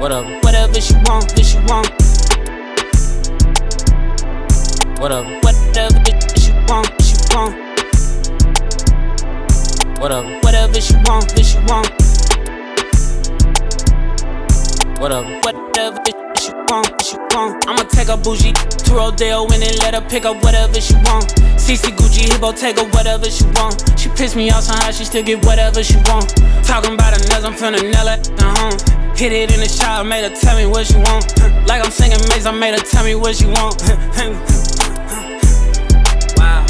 Whatever, whatever she want, this she want. Whatever, whatever she want, she want. Whatever, whatever she want, this she want. Whatever, whatever she want, she want. I'ma take a bougie to Rodeo and then let her pick up whatever she want. CC Gucci, Hippo, take her whatever she want. She pissed me off somehow, she still get whatever she want. Talking about her nails, I'm finna nail at home. Hit it in the shower, made her tell me what she want. Like I'm singing Mase, I made her tell me what she want. wow.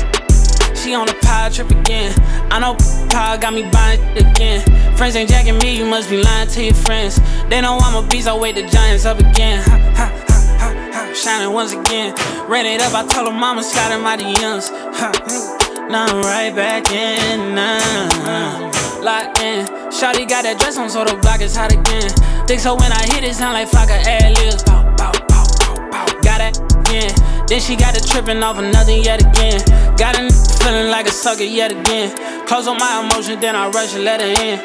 She on the power trip again. I know power got me buying again. Friends ain't jacking me, you must be lying to your friends. They know I'm a beast, I wake the giants up again. Shining once again. Ran it up, I told her mama Scott in my DMs. Now I'm right back in. Now locked in. Shawty got that dress on, so the block is hot again. Think so when I hit it, sound like Flocka ad libs. Pow, pow, pow, pow, pow. Got it again. Then she got it tripping off another yet again. Got a feeling like a sucker yet again. Close on my emotion, then I rush and let her in.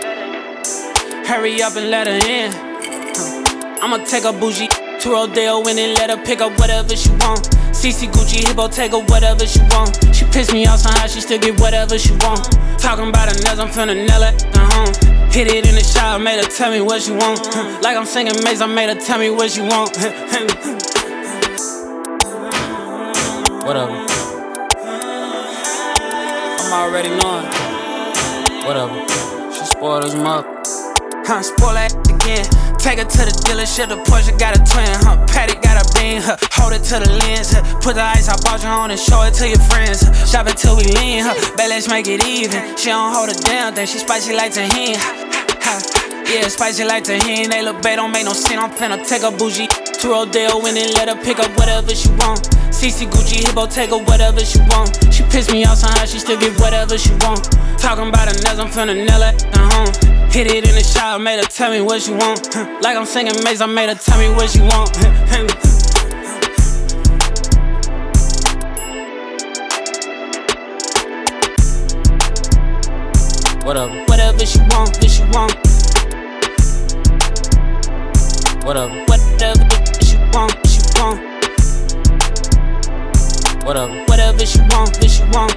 Hurry up and let her in. I'ma take a bougie to Rodeo and then let her pick up whatever she want. CC Gucci, Hippo, take her whatever she want. She piss me off somehow, she still get whatever she want. Talking about her nails, I'm finna nail it at home. Hit it in the shower, made her tell me what she want. Like I'm singing Mase, I made her tell me what she want. whatever. I'm already knowing. Whatever. She spoiled us up. Huh, spoil that again. Take her to the dealership, the Porsche got a twin, huh? Patty got a beam, huh? Hold it to the lens, huh? Put the ice I bought you on and show it to your friends, huh? Shop it till we lean, huh? Bet let's make it even. She don't hold a damn thing, she spicy like tahini. Yeah, spicy like tahini. They look bad, don't make no sense. I'm finna take a bougie to Rodeo and then let her pick up whatever she want. CC Gucci, Hippo, take her whatever she want. She pissed me off somehow, she still get whatever she want. Talking about her nails, I'm finna nail at home. Hit it in the shower, made her tell me what she want. Like I'm singing Mase, I made her tell me what she want. Whatever, whatever she want, this she want. Whatever, whatever she want, she want. Whatever, whatever she want, this she want.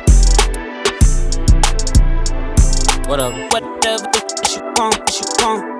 Whatever, whatever want, she want.